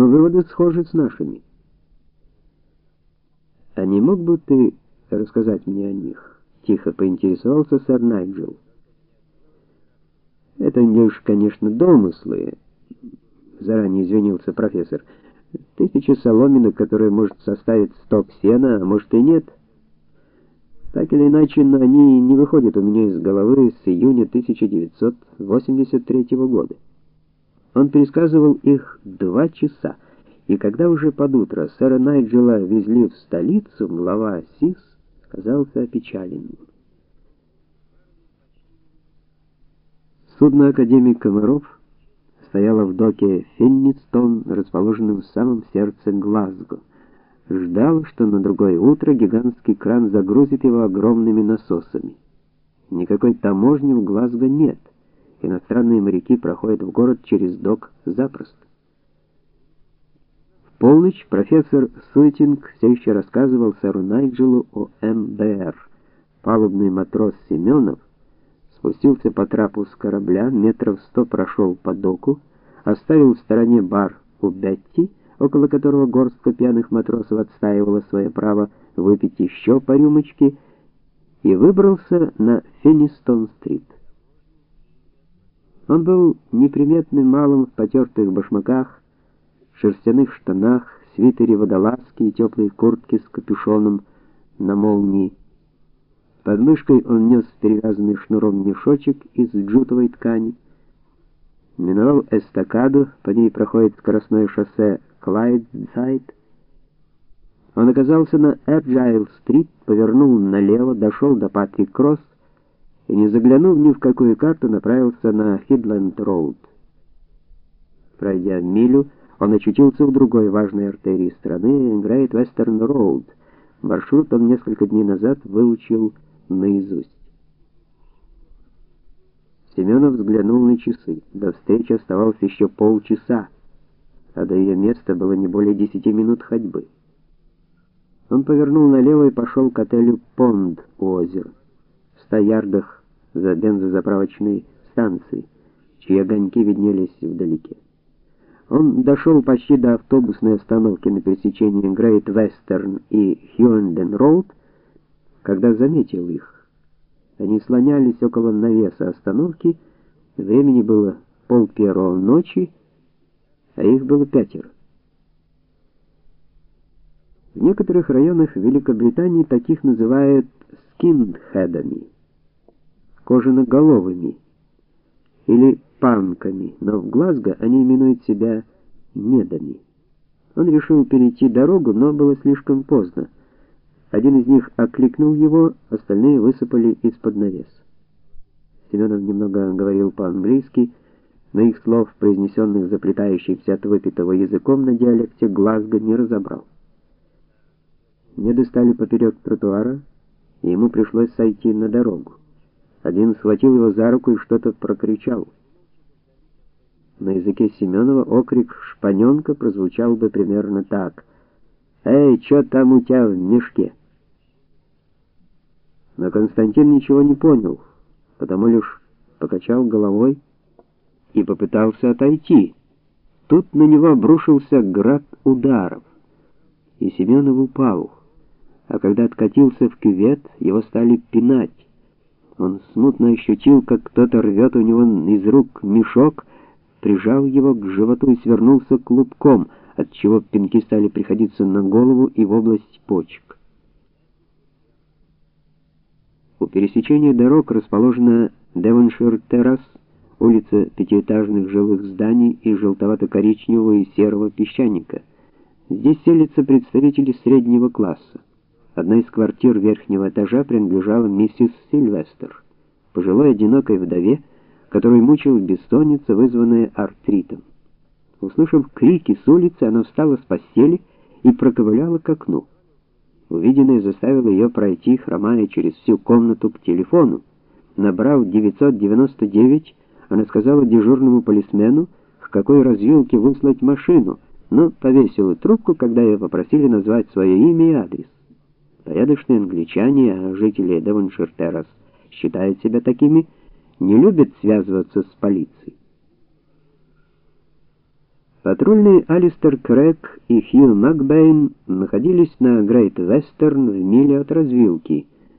но выводы схожи с нашими. А не мог бы ты рассказать мне о них? тихо поинтересовался сэр Найджел. Это лишь, конечно, домыслы, заранее извинился профессор. Тысяча соломинок, которые может составить сток сена, а может и нет. Так или иначе, но они не выходят у меня из головы с июня 1983 года. Он пересказывал их два часа, и когда уже под утро сэра Найджела везли в столицу, глава СИС казался опечаленным. Судно академик Комаров стояло в доке Феннистон, расположенном в самом сердце Глазго. Ждал, что на другое утро гигантский кран загрузит его огромными насосами. Никакой таможни в Глазго нет. Иностранные моряки проходят в город через док запросто. В полночь профессор Суйтинг все еще рассказывал сэру Найджелу о МБР. Палубный матрос Семенов спустился по трапу с корабля, метров сто прошел по доку, оставил в стороне бар у Бетти, около которого горстка пьяных матросов отстаивала свое право выпить еще по рюмочке, и выбрался на Финнистон-стрит. Он был неприметным малым в потертых башмаках, шерстяных штанах, свитере водолазке и теплой куртке с капюшоном на молнии. Под мышкой он нес перевязанный шнуром мешочек из джутовой ткани. Миновал эстакаду, по ней проходит скоростное шоссе Клайдсайд. Он оказался на Эрджайл-стрит, повернул налево, дошел до Партик-кросс и, не заглянув ни в какую карту, направился на Хиндленд-роуд. Пройдя милю, он очутился у другой важной артерии страны, Грейт Вестерн Роуд. Маршрут он несколько дней назад выучил наизусть. Семенов взглянул на часы. До встречи оставалось еще полчаса, а до ее места было не более десяти минут ходьбы. Он повернул налево и пошел к отелю Понд у озера. В ста ярдах за бензозаправочной станцией, чьи огоньки виднелись вдалеке. Он дошел почти до автобусной остановки на пересечении Грейт Вестерн и Хьюнден Роуд, когда заметил их. Они слонялись около навеса остановки, времени было пол ночи, а их было пятеро. В некоторых районах Великобритании таких называют скинхедами кожаноголовыми или панками, но в Глазго они именуют себя недами. Он решил перейти дорогу, но было слишком поздно. Один из них окликнул его, остальные высыпали из-под навеса. Семенов немного говорил по-английски, но их слов, произнесенных заплетающихся от выпитого языком на диалекте Глазго, не разобрал. Не достали поперек тротуара, и ему пришлось сойти на дорогу. Один схватил его за руку и что-то прокричал. На языке Семенова окрик шпаненка прозвучал бы примерно так: "Эй, что там у тебя в мешке?" Но Константин ничего не понял, потому лишь покачал головой и попытался отойти. Тут на него обрушился град ударов, и Семенов упал. А когда откатился в кювет, его стали пинать. Он смутно ощутил, как кто-то рвет у него из рук мешок, прижал его к животу и свернулся клубком, от чего пинки стали приходиться на голову и в область почек. У пересечения дорог расположена Девоншир-террас, улица пятиэтажных жилых зданий и желтовато-коричневого и серого песчаника. Здесь селятся представители среднего класса. Одна из квартир верхнего этажа принадлежала миссис Сильвестер, пожилой одинокой вдове, которую мучила бессонница, вызванная артритом. Услышав крики с улицы, она встала с постели и проковыляла к окну. Увиденное заставило ее пройти, хромая через всю комнату к телефону. Набрав 999, она сказала дежурному полисмену, к какой развилке выслать машину, но повесила трубку, когда ее попросили назвать свое имя и адрес. Порядочные англичане, а жители Девоншир-Террас считают себя такими, не любят связываться с полицией. Патрульные Алистер Крэг и Хью Макбейн находились на Грейт Вестерн в миле от развилки.